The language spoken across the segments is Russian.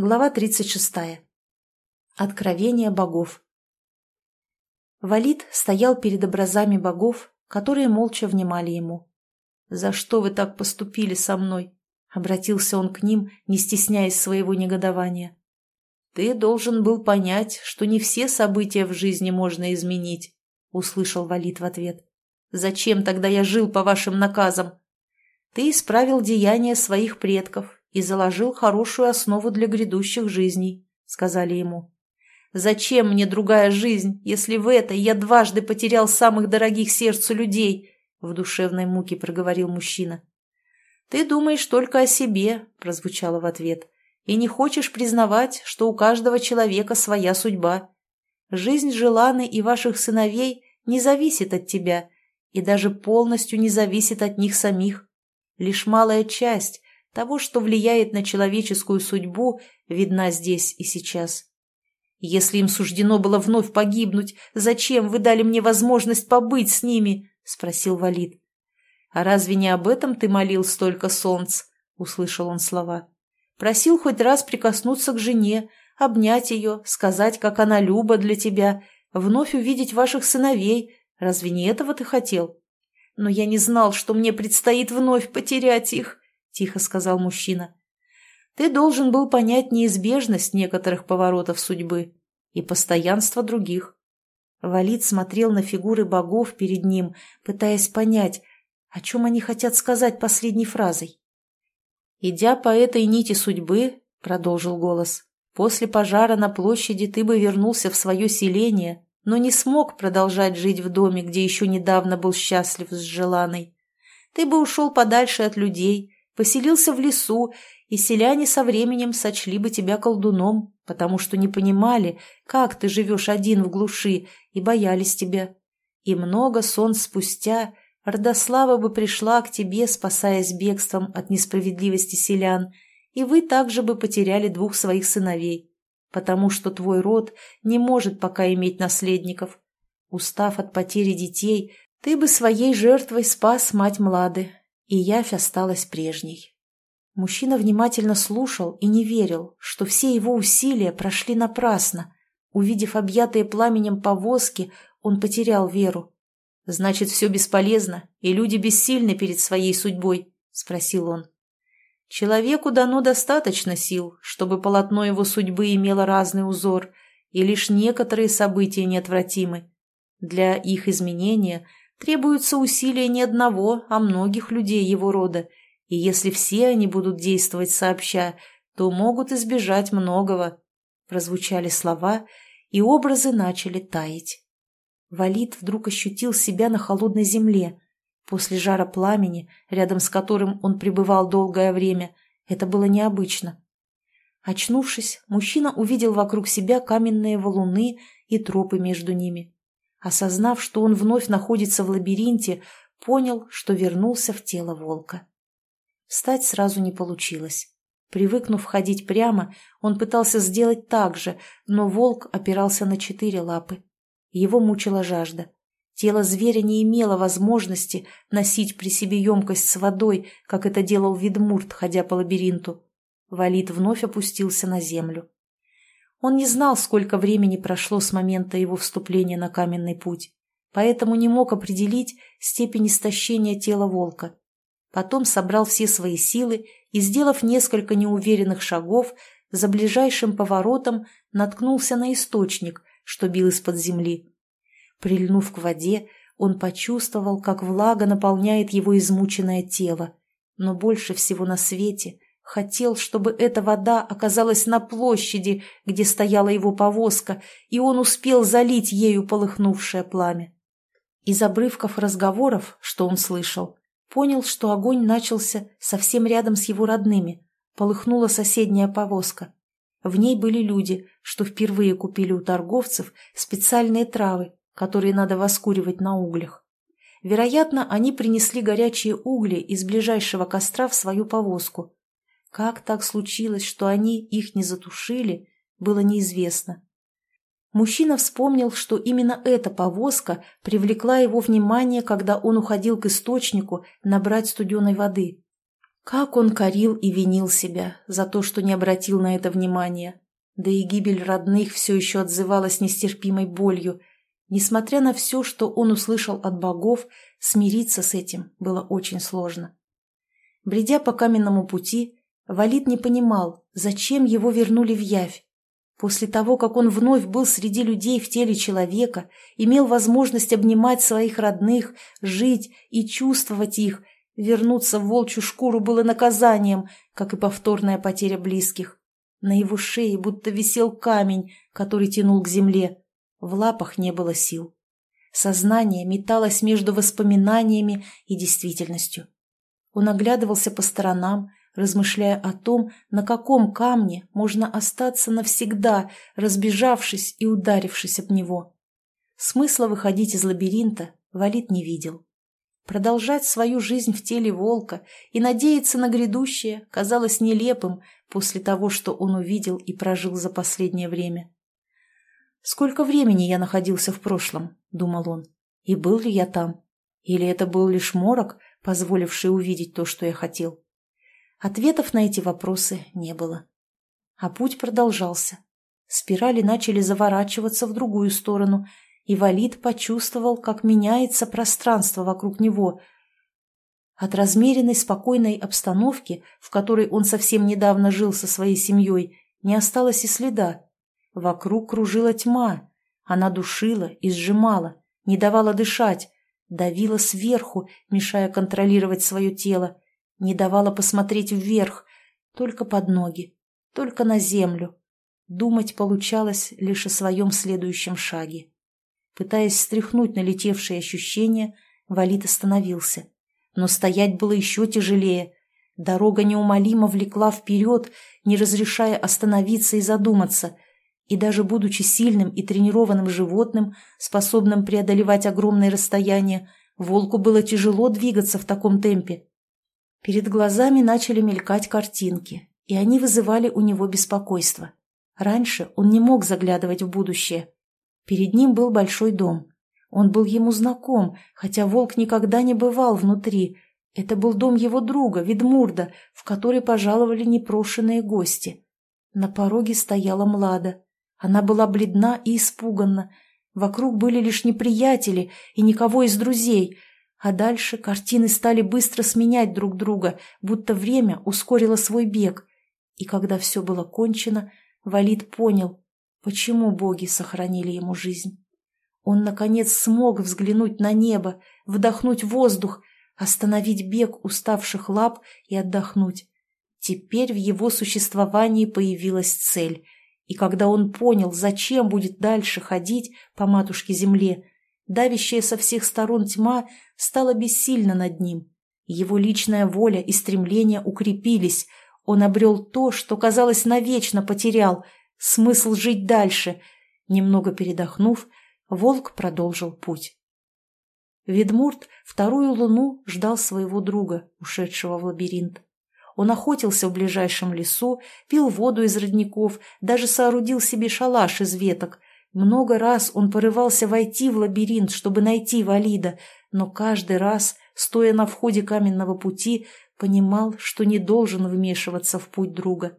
Глава 36. Откровение богов. Валид стоял перед образами богов, которые молча внимали ему. «За что вы так поступили со мной?» — обратился он к ним, не стесняясь своего негодования. «Ты должен был понять, что не все события в жизни можно изменить», — услышал Валид в ответ. «Зачем тогда я жил по вашим наказам? Ты исправил деяния своих предков, и заложил хорошую основу для грядущих жизней», — сказали ему. «Зачем мне другая жизнь, если в этой я дважды потерял самых дорогих сердцу людей?» — в душевной муке проговорил мужчина. «Ты думаешь только о себе», — прозвучало в ответ, «и не хочешь признавать, что у каждого человека своя судьба. Жизнь Желаны и ваших сыновей не зависит от тебя и даже полностью не зависит от них самих. Лишь малая часть, того, что влияет на человеческую судьбу, видна здесь и сейчас. Если им суждено было вновь погибнуть, зачем вы дали мне возможность побыть с ними? — спросил Валид. — А разве не об этом ты молил столько солнц? — услышал он слова. — Просил хоть раз прикоснуться к жене, обнять ее, сказать, как она люба для тебя, вновь увидеть ваших сыновей. Разве не этого ты хотел? Но я не знал, что мне предстоит вновь потерять их. — тихо сказал мужчина. «Ты должен был понять неизбежность некоторых поворотов судьбы и постоянство других». Валид смотрел на фигуры богов перед ним, пытаясь понять, о чем они хотят сказать последней фразой. «Идя по этой нити судьбы», — продолжил голос, — «после пожара на площади ты бы вернулся в свое селение, но не смог продолжать жить в доме, где еще недавно был счастлив с желанной. Ты бы ушел подальше от людей, поселился в лесу, и селяне со временем сочли бы тебя колдуном, потому что не понимали, как ты живешь один в глуши, и боялись тебя. И много сон спустя Родослава бы пришла к тебе, спасаясь бегством от несправедливости селян, и вы также бы потеряли двух своих сыновей, потому что твой род не может пока иметь наследников. Устав от потери детей, ты бы своей жертвой спас мать Млады, и явь осталась прежней. Мужчина внимательно слушал и не верил, что все его усилия прошли напрасно. Увидев объятые пламенем повозки, он потерял веру. «Значит, все бесполезно, и люди бессильны перед своей судьбой?» — спросил он. «Человеку дано достаточно сил, чтобы полотно его судьбы имело разный узор, и лишь некоторые события неотвратимы. Для их изменения Требуются усилия не одного, а многих людей его рода, и если все они будут действовать сообща, то могут избежать многого. Прозвучали слова, и образы начали таять. Валид вдруг ощутил себя на холодной земле. После жара пламени, рядом с которым он пребывал долгое время, это было необычно. Очнувшись, мужчина увидел вокруг себя каменные валуны и тропы между ними. Осознав, что он вновь находится в лабиринте, понял, что вернулся в тело волка. Встать сразу не получилось. Привыкнув ходить прямо, он пытался сделать так же, но волк опирался на четыре лапы. Его мучила жажда. Тело зверя не имело возможности носить при себе емкость с водой, как это делал Видмурт, ходя по лабиринту. Валид вновь опустился на землю. Он не знал, сколько времени прошло с момента его вступления на каменный путь, поэтому не мог определить степень истощения тела волка. Потом собрал все свои силы и, сделав несколько неуверенных шагов, за ближайшим поворотом наткнулся на источник, что бил из-под земли. Прильнув к воде, он почувствовал, как влага наполняет его измученное тело. Но больше всего на свете Хотел, чтобы эта вода оказалась на площади, где стояла его повозка, и он успел залить ею полыхнувшее пламя. Из обрывков разговоров, что он слышал, понял, что огонь начался совсем рядом с его родными. Полыхнула соседняя повозка. В ней были люди, что впервые купили у торговцев специальные травы, которые надо воскуривать на углях. Вероятно, они принесли горячие угли из ближайшего костра в свою повозку – как так случилось, что они их не затушили, было неизвестно. Мужчина вспомнил, что именно эта повозка привлекла его внимание, когда он уходил к источнику набрать студеной воды. Как он корил и винил себя за то, что не обратил на это внимания. Да и гибель родных все еще отзывалась нестерпимой болью. Несмотря на все, что он услышал от богов, смириться с этим было очень сложно. Бредя по каменному пути, Валид не понимал, зачем его вернули в Явь. После того, как он вновь был среди людей в теле человека, имел возможность обнимать своих родных, жить и чувствовать их, вернуться в волчью шкуру было наказанием, как и повторная потеря близких. На его шее будто висел камень, который тянул к земле. В лапах не было сил. Сознание металось между воспоминаниями и действительностью. Он оглядывался по сторонам, размышляя о том, на каком камне можно остаться навсегда, разбежавшись и ударившись об него. Смысла выходить из лабиринта Валит не видел. Продолжать свою жизнь в теле волка и надеяться на грядущее казалось нелепым после того, что он увидел и прожил за последнее время. «Сколько времени я находился в прошлом?» — думал он. «И был ли я там? Или это был лишь морок, позволивший увидеть то, что я хотел?» Ответов на эти вопросы не было. А путь продолжался. Спирали начали заворачиваться в другую сторону, и Валид почувствовал, как меняется пространство вокруг него. От размеренной спокойной обстановки, в которой он совсем недавно жил со своей семьей, не осталось и следа. Вокруг кружила тьма. Она душила и сжимала, не давала дышать, давила сверху, мешая контролировать свое тело не давала посмотреть вверх, только под ноги, только на землю. Думать получалось лишь о своем следующем шаге. Пытаясь стряхнуть налетевшие ощущения, Валит остановился. Но стоять было еще тяжелее. Дорога неумолимо влекла вперед, не разрешая остановиться и задуматься. И даже будучи сильным и тренированным животным, способным преодолевать огромные расстояния, волку было тяжело двигаться в таком темпе. Перед глазами начали мелькать картинки, и они вызывали у него беспокойство. Раньше он не мог заглядывать в будущее. Перед ним был большой дом. Он был ему знаком, хотя волк никогда не бывал внутри. Это был дом его друга, Ведмурда, в который пожаловали непрошенные гости. На пороге стояла Млада. Она была бледна и испуганна. Вокруг были лишь неприятели и никого из друзей — а дальше картины стали быстро сменять друг друга, будто время ускорило свой бег. И когда все было кончено, Валид понял, почему боги сохранили ему жизнь. Он, наконец, смог взглянуть на небо, вдохнуть воздух, остановить бег уставших лап и отдохнуть. Теперь в его существовании появилась цель, и когда он понял, зачем будет дальше ходить по матушке-земле, давящая со всех сторон тьма стала бессильна над ним. Его личная воля и стремления укрепились. Он обрел то, что, казалось, навечно потерял, смысл жить дальше. Немного передохнув, волк продолжил путь. Ведмурт вторую луну ждал своего друга, ушедшего в лабиринт. Он охотился в ближайшем лесу, пил воду из родников, даже соорудил себе шалаш из веток, много раз он порывался войти в лабиринт, чтобы найти Валида, но каждый раз, стоя на входе каменного пути, понимал, что не должен вмешиваться в путь друга.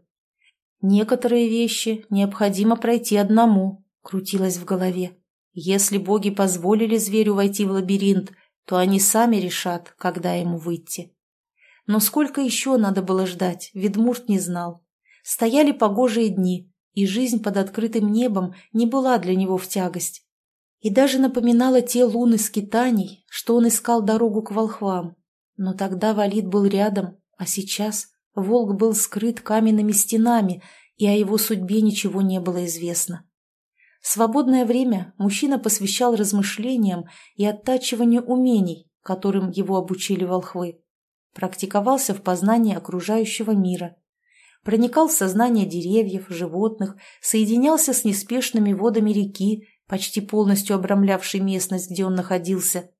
«Некоторые вещи необходимо пройти одному», — крутилось в голове. «Если боги позволили зверю войти в лабиринт, то они сами решат, когда ему выйти». Но сколько еще надо было ждать, Ведмурт не знал. Стояли погожие дни, и жизнь под открытым небом не была для него в тягость. И даже напоминала те луны скитаний, что он искал дорогу к волхвам. Но тогда Валид был рядом, а сейчас волк был скрыт каменными стенами, и о его судьбе ничего не было известно. Свободное время мужчина посвящал размышлениям и оттачиванию умений, которым его обучили волхвы. Практиковался в познании окружающего мира, проникал в сознание деревьев, животных, соединялся с неспешными водами реки, почти полностью обрамлявшей местность, где он находился.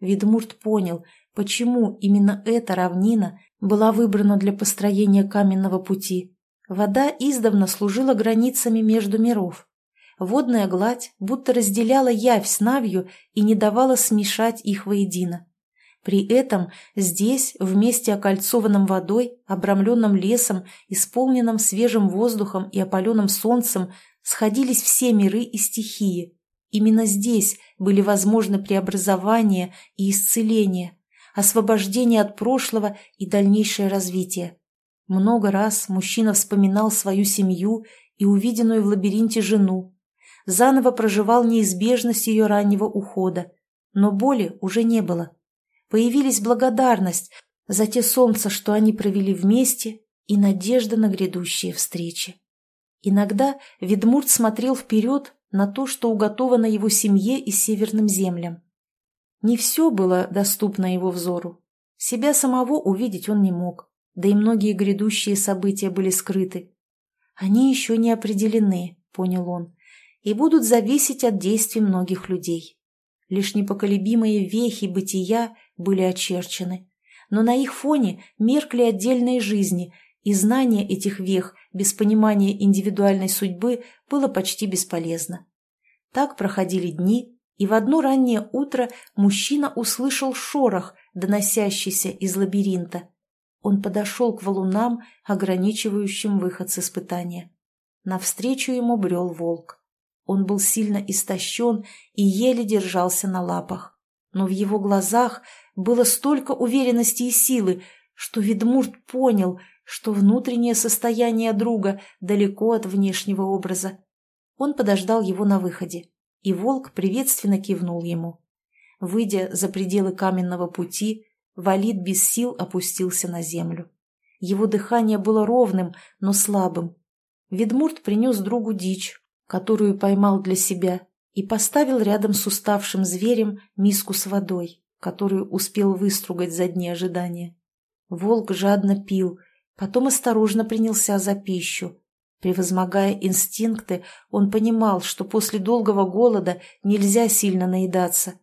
Ведмурт понял, почему именно эта равнина была выбрана для построения каменного пути. Вода издавна служила границами между миров. Водная гладь будто разделяла явь с навью и не давала смешать их воедино. При этом здесь, в месте окольцованном водой, обрамленном лесом, исполненном свежим воздухом и опаленным солнцем, сходились все миры и стихии. Именно здесь были возможны преобразование и исцеление, освобождение от прошлого и дальнейшее развитие. Много раз мужчина вспоминал свою семью и увиденную в лабиринте жену, заново проживал неизбежность ее раннего ухода, но боли уже не было. Появились благодарность за те солнца, что они провели вместе, и надежда на грядущие встречи. Иногда Ведмурт смотрел вперед на то, что уготовано его семье и северным землям. Не все было доступно его взору. Себя самого увидеть он не мог, да и многие грядущие события были скрыты. Они еще не определены, понял он, и будут зависеть от действий многих людей. Лишь непоколебимые вехи бытия были очерчены, но на их фоне меркли отдельные жизни, и знание этих вех без понимания индивидуальной судьбы было почти бесполезно. Так проходили дни, и в одно раннее утро мужчина услышал шорох, доносящийся из лабиринта. Он подошел к валунам, ограничивающим выход с испытания. Навстречу ему брел волк. Он был сильно истощен и еле держался на лапах. Но в его глазах было столько уверенности и силы, что Ведмурт понял, что внутреннее состояние друга далеко от внешнего образа. Он подождал его на выходе, и волк приветственно кивнул ему. Выйдя за пределы каменного пути, Валид без сил опустился на землю. Его дыхание было ровным, но слабым. Ведмурт принес другу дичь, которую поймал для себя, и поставил рядом с уставшим зверем миску с водой, которую успел выстругать за дни ожидания. Волк жадно пил, потом осторожно принялся за пищу. Превозмогая инстинкты, он понимал, что после долгого голода нельзя сильно наедаться.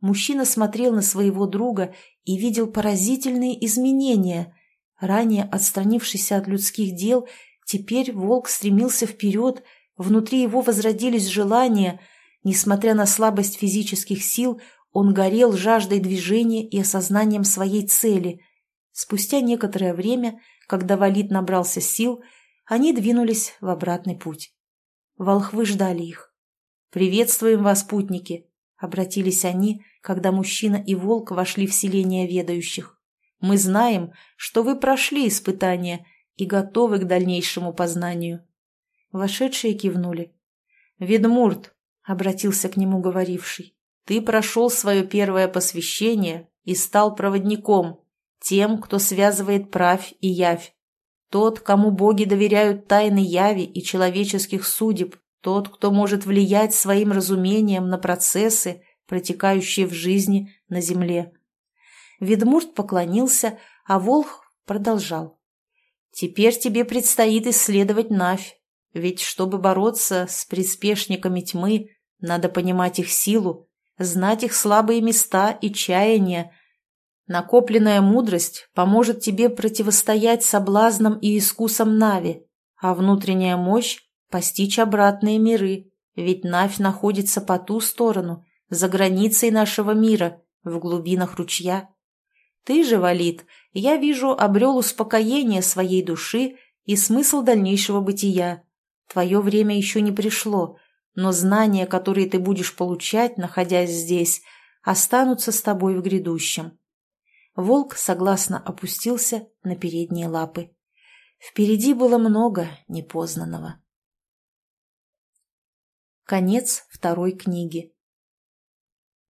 Мужчина смотрел на своего друга и видел поразительные изменения. Ранее отстранившийся от людских дел, теперь волк стремился вперед, внутри его возродились желания. Несмотря на слабость физических сил, он горел жаждой движения и осознанием своей цели. Спустя некоторое время, когда Валид набрался сил, они двинулись в обратный путь. Волхвы ждали их. «Приветствуем вас, путники!» — обратились они, когда мужчина и волк вошли в селение ведающих. «Мы знаем, что вы прошли испытания и готовы к дальнейшему познанию». Вошедшие кивнули. «Ведмурт», — обратился к нему говоривший, — «ты прошел свое первое посвящение и стал проводником, тем, кто связывает правь и явь. Тот, кому боги доверяют тайны яви и человеческих судеб, тот, кто может влиять своим разумением на процессы, протекающие в жизни на земле. Ведмурт поклонился, а Волх продолжал. «Теперь тебе предстоит исследовать Навь, ведь чтобы бороться с приспешниками тьмы, надо понимать их силу, знать их слабые места и чаяния, Накопленная мудрость поможет тебе противостоять соблазнам и искусам Нави, а внутренняя мощь – постичь обратные миры, ведь Навь находится по ту сторону, за границей нашего мира, в глубинах ручья. Ты же, Валид, я вижу, обрел успокоение своей души и смысл дальнейшего бытия. Твое время еще не пришло, но знания, которые ты будешь получать, находясь здесь, останутся с тобой в грядущем. Волк согласно опустился на передние лапы. Впереди было много непознанного. Конец второй книги.